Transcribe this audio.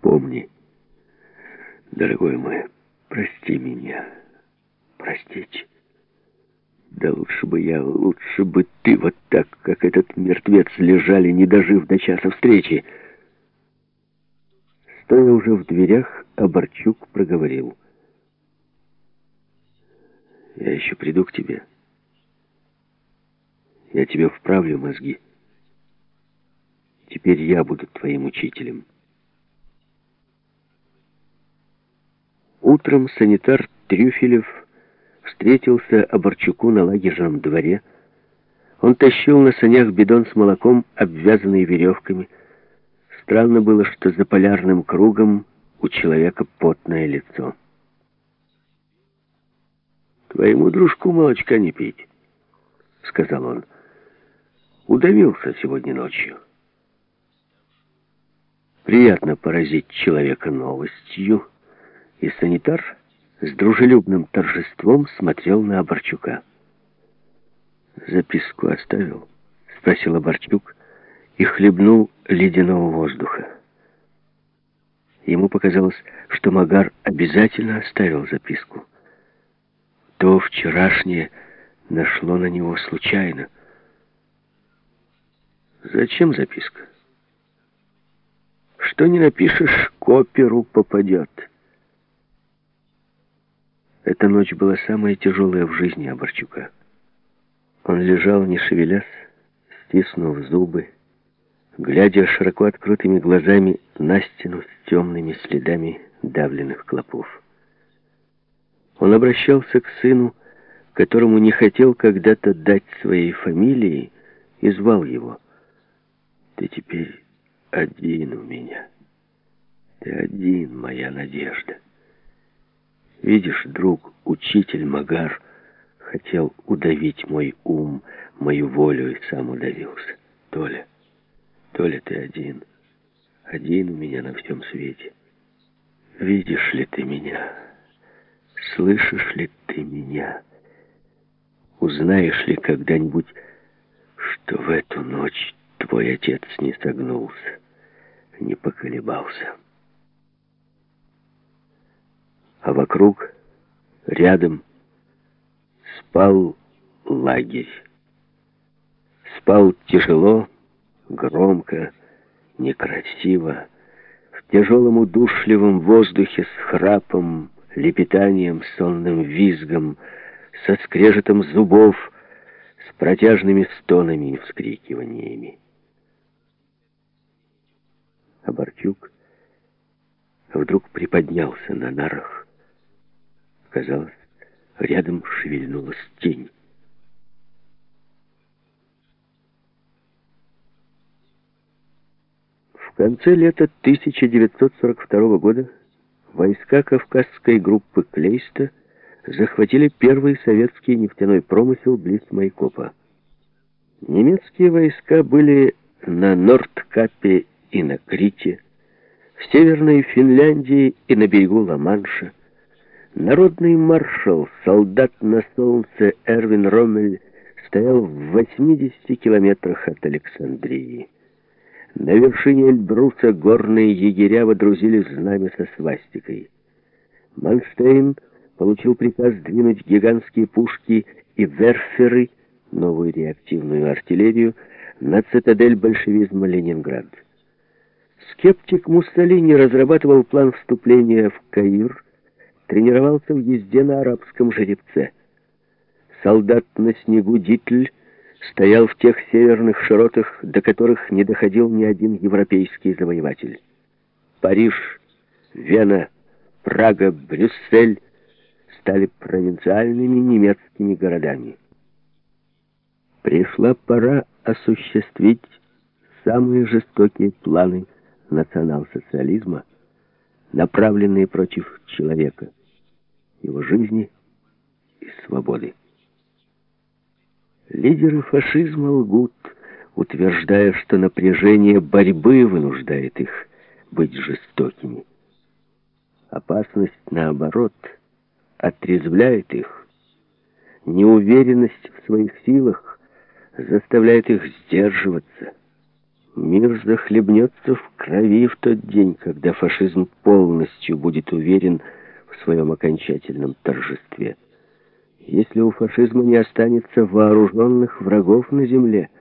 Помни, дорогой мой, прости меня. Простить. Да лучше бы я, лучше бы ты вот так, как этот мертвец, лежали, не дожив до часа встречи. Стоя уже в дверях, Оборчук проговорил. Я еще приду к тебе. Я тебе вправлю мозги. Теперь я буду твоим учителем. Утром санитар Трюфелев встретился Оборчуку на лагерном дворе. Он тащил на санях бидон с молоком, обвязанный веревками. Странно было, что за полярным кругом у человека потное лицо. «Твоему дружку молочка не пить», — сказал он. «Удавился сегодня ночью». Приятно поразить человека новостью, и санитар с дружелюбным торжеством смотрел на Оборчука. «Записку оставил?» — спросил Оборчук и хлебнул ледяного воздуха. Ему показалось, что Магар обязательно оставил записку. То вчерашнее нашло на него случайно. «Зачем записка?» «Что не напишешь, к оперу попадет». Эта ночь была самая тяжелая в жизни Оборчука. Он лежал, не шевелясь, стиснув зубы, глядя широко открытыми глазами на стену с темными следами давленных клопов. Он обращался к сыну, которому не хотел когда-то дать своей фамилии, и звал его. «Ты теперь один у меня. Ты один, моя надежда». Видишь, друг, учитель Магар хотел удавить мой ум, мою волю и сам удавился. Толя, Толя, ты один. Один у меня на всем свете. Видишь ли ты меня? Слышишь ли ты меня? Узнаешь ли когда-нибудь, что в эту ночь твой отец не согнулся, не поколебался?» А вокруг, рядом, спал лагерь. Спал тяжело, громко, некрасиво, в тяжелом удушливом воздухе с храпом, лепетанием, сонным визгом, со скрежетом зубов, с протяжными стонами и вскрикиваниями. Оборчук вдруг приподнялся на нарах, Казалось, рядом шевельнулась тень. В конце лета 1942 года войска Кавказской группы Клейста захватили первый советский нефтяной промысел близ Майкопа. Немецкие войска были на Нордкапе и на Крите, в Северной Финляндии и на берегу Ла-Манша, Народный маршал, солдат на солнце Эрвин Роммель стоял в 80 километрах от Александрии. На вершине Эльбруса горные егеря водрузили знамя со свастикой. Манштейн получил приказ двинуть гигантские пушки и верферы, новую реактивную артиллерию, на цитадель большевизма Ленинград. Скептик Муссолини разрабатывал план вступления в Каир, тренировался в езде на арабском жеребце. Солдат на снегу Дитль стоял в тех северных широтах, до которых не доходил ни один европейский завоеватель. Париж, Вена, Прага, Брюссель стали провинциальными немецкими городами. Пришла пора осуществить самые жестокие планы национал-социализма, направленные против человека его жизни и свободы. Лидеры фашизма лгут, утверждая, что напряжение борьбы вынуждает их быть жестокими. Опасность, наоборот, отрезвляет их. Неуверенность в своих силах заставляет их сдерживаться. Мир захлебнется в крови в тот день, когда фашизм полностью будет уверен в своем окончательном торжестве. Если у фашизма не останется вооруженных врагов на земле –